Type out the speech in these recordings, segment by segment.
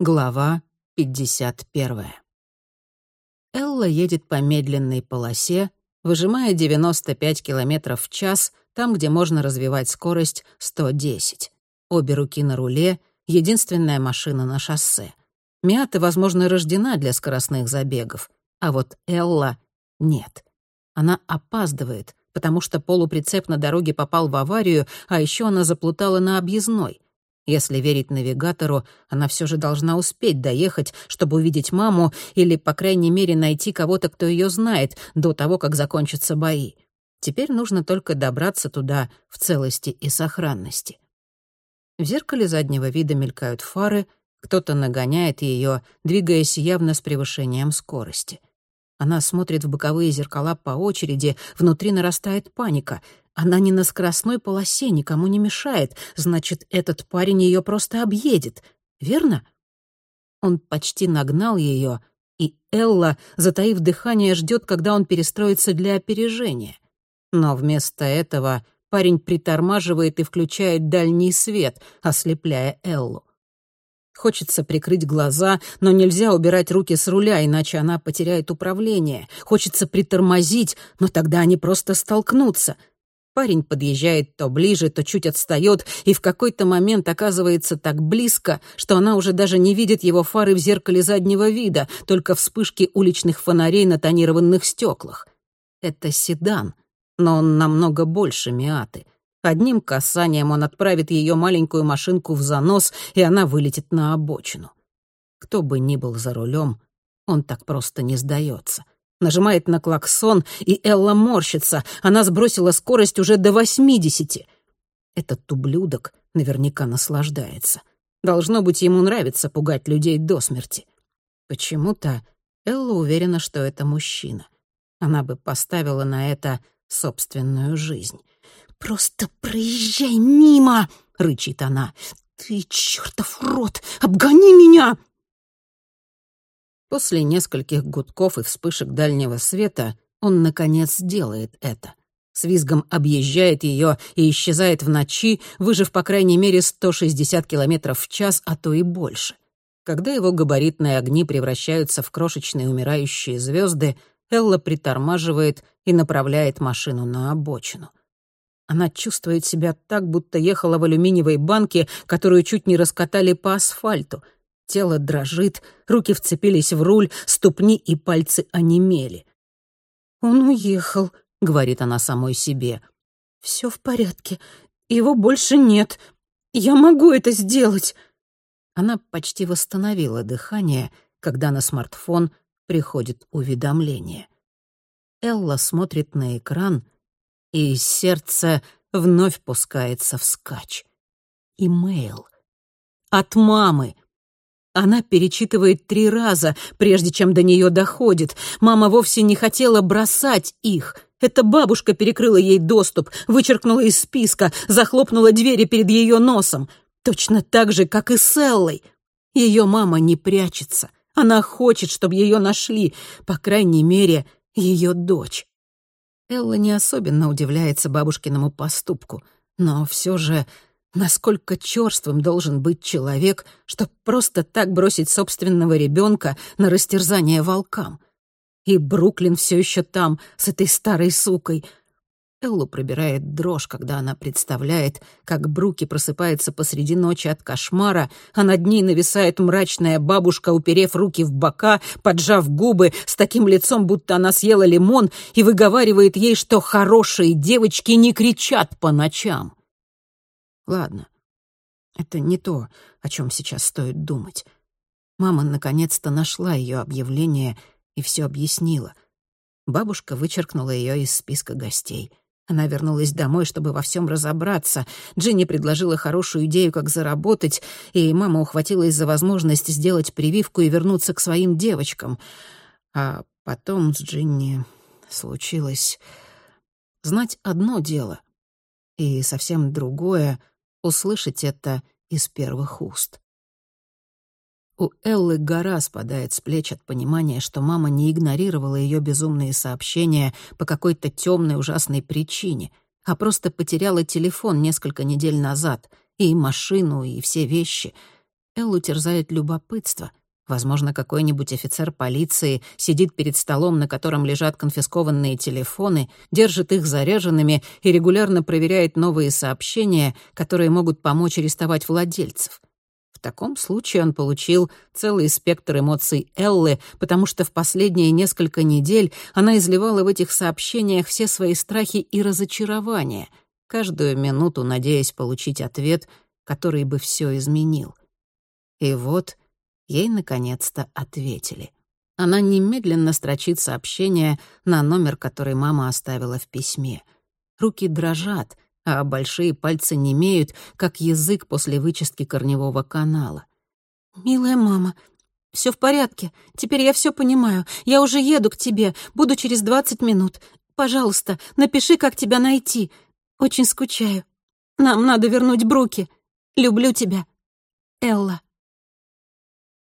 Глава 51. Элла едет по медленной полосе, выжимая 95 км в час там, где можно развивать скорость 110. Обе руки на руле, единственная машина на шоссе. Миата, возможно, рождена для скоростных забегов, а вот Элла — нет. Она опаздывает, потому что полуприцеп на дороге попал в аварию, а еще она заплутала на объездной — если верить навигатору, она все же должна успеть доехать, чтобы увидеть маму или, по крайней мере, найти кого-то, кто ее знает, до того, как закончатся бои. Теперь нужно только добраться туда в целости и сохранности. В зеркале заднего вида мелькают фары, кто-то нагоняет ее, двигаясь явно с превышением скорости. Она смотрит в боковые зеркала по очереди, внутри нарастает паника. Она не на скоростной полосе, никому не мешает. Значит, этот парень ее просто объедет. Верно? Он почти нагнал ее, и Элла, затаив дыхание, ждет, когда он перестроится для опережения. Но вместо этого парень притормаживает и включает дальний свет, ослепляя Эллу. Хочется прикрыть глаза, но нельзя убирать руки с руля, иначе она потеряет управление. Хочется притормозить, но тогда они просто столкнутся. Парень подъезжает то ближе, то чуть отстает, и в какой-то момент оказывается так близко, что она уже даже не видит его фары в зеркале заднего вида, только вспышки уличных фонарей на тонированных стеклах. Это седан, но он намного больше Миаты — Одним касанием он отправит ее маленькую машинку в занос, и она вылетит на обочину. Кто бы ни был за рулем, он так просто не сдается. Нажимает на клаксон, и Элла морщится. Она сбросила скорость уже до восьмидесяти. Этот ублюдок наверняка наслаждается. Должно быть, ему нравится пугать людей до смерти. Почему-то Элла уверена, что это мужчина. Она бы поставила на это собственную жизнь. «Просто проезжай мимо!» — рычит она. «Ты чертов рот! Обгони меня!» После нескольких гудков и вспышек дальнего света он, наконец, делает это. С визгом объезжает ее и исчезает в ночи, выжив по крайней мере 160 километров в час, а то и больше. Когда его габаритные огни превращаются в крошечные умирающие звезды, Элла притормаживает и направляет машину на обочину. Она чувствует себя так, будто ехала в алюминиевой банке, которую чуть не раскатали по асфальту. Тело дрожит, руки вцепились в руль, ступни и пальцы онемели. «Он уехал», — говорит она самой себе. «Все в порядке. Его больше нет. Я могу это сделать». Она почти восстановила дыхание, когда на смартфон приходит уведомление. Элла смотрит на экран — и сердце вновь пускается вскачь. Имейл. От мамы. Она перечитывает три раза, прежде чем до нее доходит. Мама вовсе не хотела бросать их. Эта бабушка перекрыла ей доступ, вычеркнула из списка, захлопнула двери перед ее носом. Точно так же, как и с Эллой. Ее мама не прячется. Она хочет, чтобы ее нашли, по крайней мере, ее дочь. Элла не особенно удивляется бабушкиному поступку, но все же насколько черствым должен быть человек, чтобы просто так бросить собственного ребенка на растерзание волкам. И Бруклин все еще там, с этой старой сукой — Эллу пробирает дрожь, когда она представляет, как Бруки просыпается посреди ночи от кошмара, а над ней нависает мрачная бабушка, уперев руки в бока, поджав губы, с таким лицом, будто она съела лимон, и выговаривает ей, что хорошие девочки не кричат по ночам. Ладно, это не то, о чем сейчас стоит думать. Мама наконец-то нашла ее объявление и все объяснила. Бабушка вычеркнула ее из списка гостей — она вернулась домой, чтобы во всем разобраться. Джинни предложила хорошую идею, как заработать, и мама ухватилась за возможность сделать прививку и вернуться к своим девочкам. А потом с Джинни случилось... Знать одно дело, и совсем другое — услышать это из первых уст. У Эллы гора спадает с плеч от понимания, что мама не игнорировала ее безумные сообщения по какой-то темной ужасной причине, а просто потеряла телефон несколько недель назад, и машину, и все вещи. Эллу терзает любопытство. Возможно, какой-нибудь офицер полиции сидит перед столом, на котором лежат конфискованные телефоны, держит их заряженными и регулярно проверяет новые сообщения, которые могут помочь арестовать владельцев. В таком случае он получил целый спектр эмоций Эллы, потому что в последние несколько недель она изливала в этих сообщениях все свои страхи и разочарования, каждую минуту надеясь получить ответ, который бы все изменил. И вот ей наконец-то ответили. Она немедленно строчит сообщение на номер, который мама оставила в письме. Руки дрожат — а большие пальцы немеют, как язык после вычистки корневого канала. «Милая мама, все в порядке. Теперь я все понимаю. Я уже еду к тебе. Буду через двадцать минут. Пожалуйста, напиши, как тебя найти. Очень скучаю. Нам надо вернуть Бруки. Люблю тебя. Элла».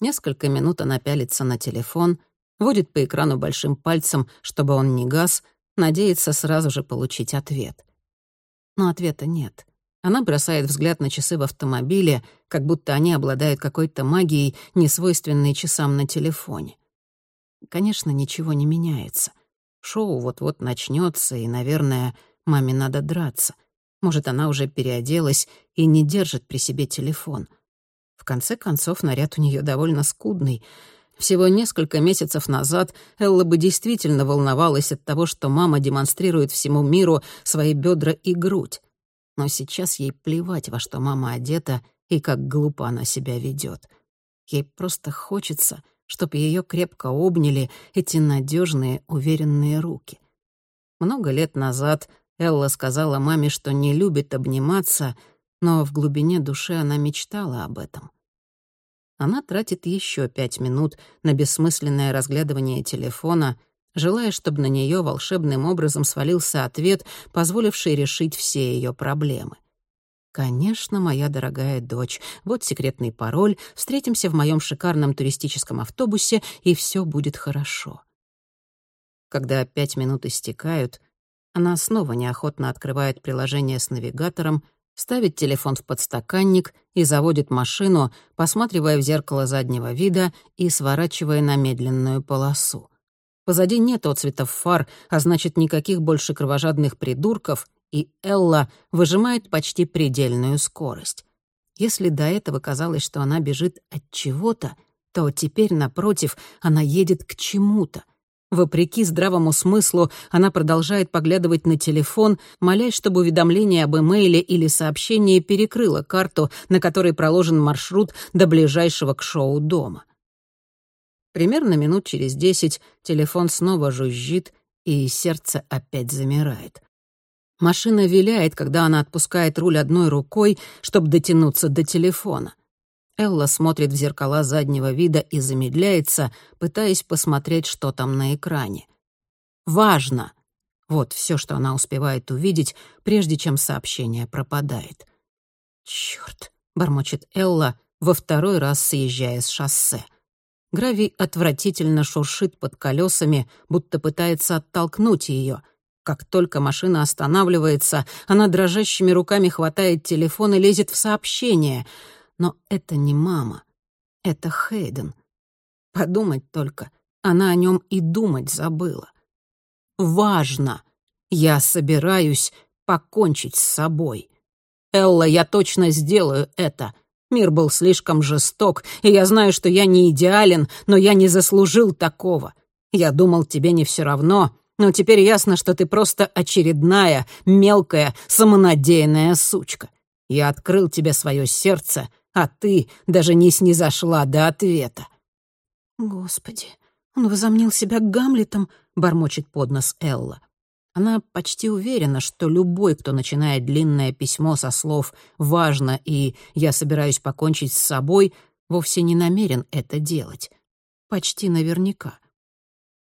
Несколько минут она пялится на телефон, водит по экрану большим пальцем, чтобы он не гас, надеется сразу же получить ответ но ответа нет. Она бросает взгляд на часы в автомобиле, как будто они обладают какой-то магией, несвойственной часам на телефоне. Конечно, ничего не меняется. Шоу вот-вот начнется, и, наверное, маме надо драться. Может, она уже переоделась и не держит при себе телефон. Конце концов, наряд у нее довольно скудный. Всего несколько месяцев назад Элла бы действительно волновалась от того, что мама демонстрирует всему миру свои бедра и грудь. Но сейчас ей плевать, во что мама одета и как глупо она себя ведет. Ей просто хочется, чтобы ее крепко обняли эти надежные, уверенные руки. Много лет назад Элла сказала маме, что не любит обниматься, но в глубине души она мечтала об этом — она тратит еще пять минут на бессмысленное разглядывание телефона, желая, чтобы на нее волшебным образом свалился ответ, позволивший решить все ее проблемы. «Конечно, моя дорогая дочь, вот секретный пароль, встретимся в моем шикарном туристическом автобусе, и все будет хорошо». Когда пять минут истекают, она снова неохотно открывает приложение с навигатором, ставит телефон в подстаканник и заводит машину, посматривая в зеркало заднего вида и сворачивая на медленную полосу. Позади нет отцветов фар, а значит, никаких больше кровожадных придурков, и Элла выжимает почти предельную скорость. Если до этого казалось, что она бежит от чего-то, то теперь, напротив, она едет к чему-то. Вопреки здравому смыслу, она продолжает поглядывать на телефон, молясь, чтобы уведомление об имейле или сообщении перекрыло карту, на которой проложен маршрут до ближайшего к шоу дома. Примерно минут через десять телефон снова жужжит, и сердце опять замирает. Машина виляет, когда она отпускает руль одной рукой, чтобы дотянуться до телефона. Элла смотрит в зеркала заднего вида и замедляется, пытаясь посмотреть, что там на экране. «Важно!» Вот все, что она успевает увидеть, прежде чем сообщение пропадает. «Чёрт!» — бормочет Элла, во второй раз съезжая с шоссе. Гравий отвратительно шуршит под колесами, будто пытается оттолкнуть ее. Как только машина останавливается, она дрожащими руками хватает телефон и лезет в сообщение — но это не мама. Это Хейден. Подумать только, она о нем и думать забыла. Важно. Я собираюсь покончить с собой. Элла, я точно сделаю это. Мир был слишком жесток, и я знаю, что я не идеален, но я не заслужил такого. Я думал, тебе не все равно, но теперь ясно, что ты просто очередная, мелкая, самонадеянная сучка. Я открыл тебе свое сердце, а ты даже не снизошла до ответа». «Господи, он возомнил себя Гамлетом», — бормочет под нос Элла. Она почти уверена, что любой, кто начинает длинное письмо со слов «важно» и «я собираюсь покончить с собой», вовсе не намерен это делать. Почти наверняка.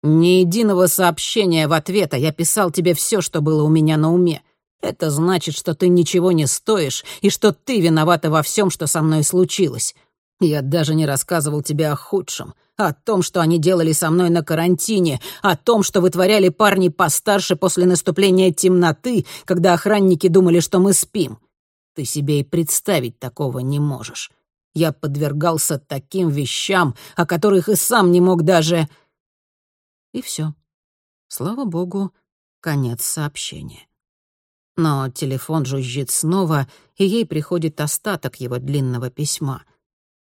«Ни единого сообщения в ответ, а я писал тебе все, что было у меня на уме. Это значит, что ты ничего не стоишь и что ты виновата во всем, что со мной случилось. Я даже не рассказывал тебе о худшем, о том, что они делали со мной на карантине, о том, что вытворяли парни постарше после наступления темноты, когда охранники думали, что мы спим. Ты себе и представить такого не можешь. Я подвергался таким вещам, о которых и сам не мог даже... И все. Слава богу, конец сообщения. Но телефон жужжит снова, и ей приходит остаток его длинного письма.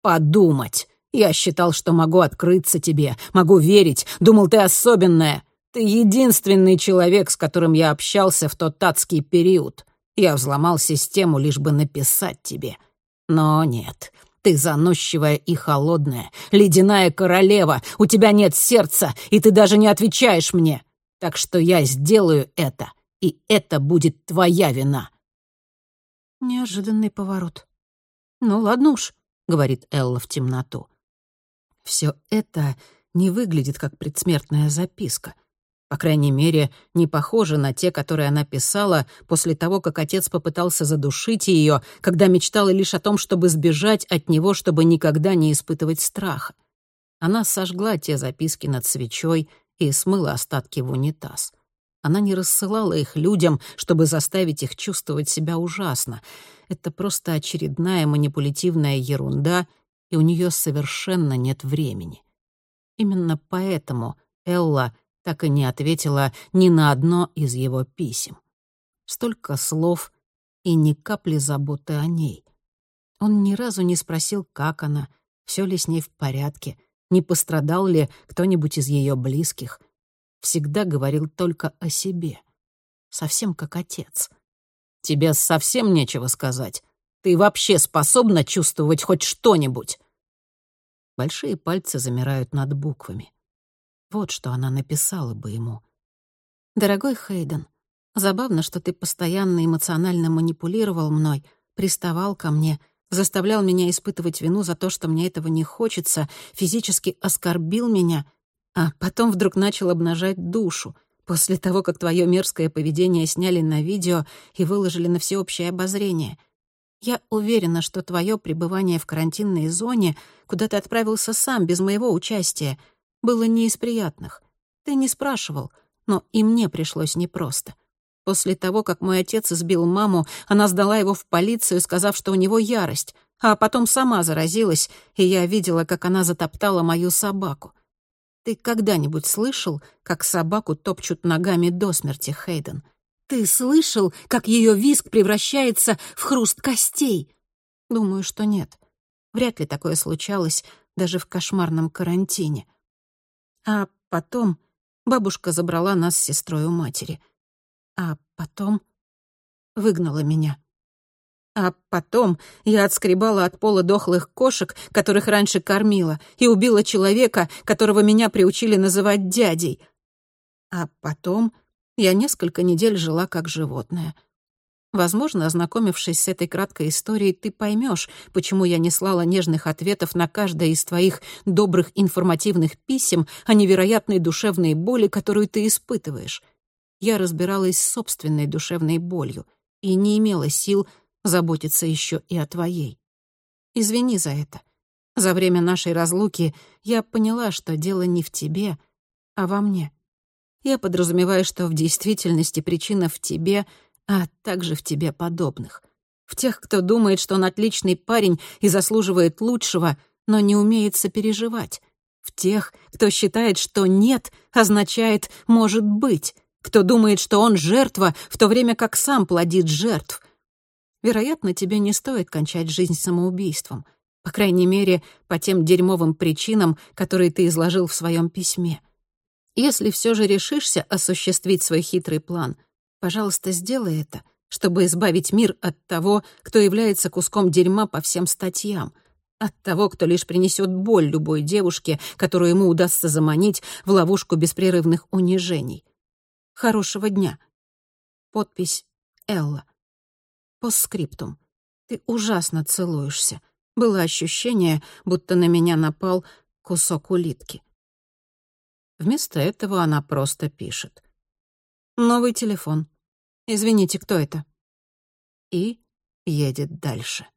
«Подумать! Я считал, что могу открыться тебе, могу верить, думал, ты особенная. Ты единственный человек, с которым я общался в тот адский период. Я взломал систему, лишь бы написать тебе. Но нет, ты заносчивая и холодная, ледяная королева, у тебя нет сердца, и ты даже не отвечаешь мне. Так что я сделаю это, и это будет твоя вина». Неожиданный поворот. «Ну ладно уж», — говорит Элла в темноту. Все это не выглядит как предсмертная записка. По крайней мере, не похоже на те, которые она писала после того, как отец попытался задушить ее, когда мечтала лишь о том, чтобы сбежать от него, чтобы никогда не испытывать страха. Она сожгла те записки над свечой и смыла остатки в унитаз. Она не рассылала их людям, чтобы заставить их чувствовать себя ужасно. Это просто очередная манипулятивная ерунда, и у нее совершенно нет времени. Именно поэтому Элла так и не ответила ни на одно из его писем. Столько слов и ни капли заботы о ней. Он ни разу не спросил, как она, все ли с ней в порядке, не пострадал ли кто-нибудь из ее близких. Всегда говорил только о себе. Совсем как отец. «Тебе совсем нечего сказать. Ты вообще способна чувствовать хоть что-нибудь?» Большие пальцы замирают над буквами. Вот что она написала бы ему. «Дорогой Хейден, забавно, что ты постоянно эмоционально манипулировал мной, приставал ко мне, заставлял меня испытывать вину за то, что мне этого не хочется, физически оскорбил меня, а потом вдруг начал обнажать душу, после того, как твое мерзкое поведение сняли на видео и выложили на всеобщее обозрение. Я уверена, что твое пребывание в карантинной зоне, куда ты отправился сам, без моего участия, было не из приятных. Ты не спрашивал, но и мне пришлось непросто. После того, как мой отец избил маму, она сдала его в полицию, сказав, что у него ярость, а потом сама заразилась, и я видела, как она затоптала мою собаку. Ты когда-нибудь слышал, как собаку топчут ногами до смерти, Хейден? Ты слышал, как ее визг превращается в хруст костей? Думаю, что нет. Вряд ли такое случалось даже в кошмарном карантине. А потом бабушка забрала нас с сестрой у матери. А потом выгнала меня. А потом я отскребала от пола дохлых кошек, которых раньше кормила, и убила человека, которого меня приучили называть дядей. А потом я несколько недель жила как животное. Возможно, ознакомившись с этой краткой историей, ты поймешь, почему я не слала нежных ответов на каждое из твоих добрых информативных писем о невероятной душевной боли, которую ты испытываешь. Я разбиралась с собственной душевной болью и не имела сил заботиться еще и о твоей. Извини за это. За время нашей разлуки я поняла, что дело не в тебе, а во мне. Я подразумеваю, что в действительности причина в тебе, а также в тебе подобных. В тех, кто думает, что он отличный парень и заслуживает лучшего, но не умеет сопереживать. В тех, кто считает, что «нет» означает «может быть», кто думает, что он жертва, в то время как сам плодит жертв. Вероятно, тебе не стоит кончать жизнь самоубийством. По крайней мере, по тем дерьмовым причинам, которые ты изложил в своем письме. Если все же решишься осуществить свой хитрый план, пожалуйста, сделай это, чтобы избавить мир от того, кто является куском дерьма по всем статьям, от того, кто лишь принесет боль любой девушке, которую ему удастся заманить в ловушку беспрерывных унижений. Хорошего дня. Подпись Элла. Постскриптум. Ты ужасно целуешься. Было ощущение, будто на меня напал кусок улитки. Вместо этого она просто пишет. «Новый телефон. Извините, кто это?» И едет дальше.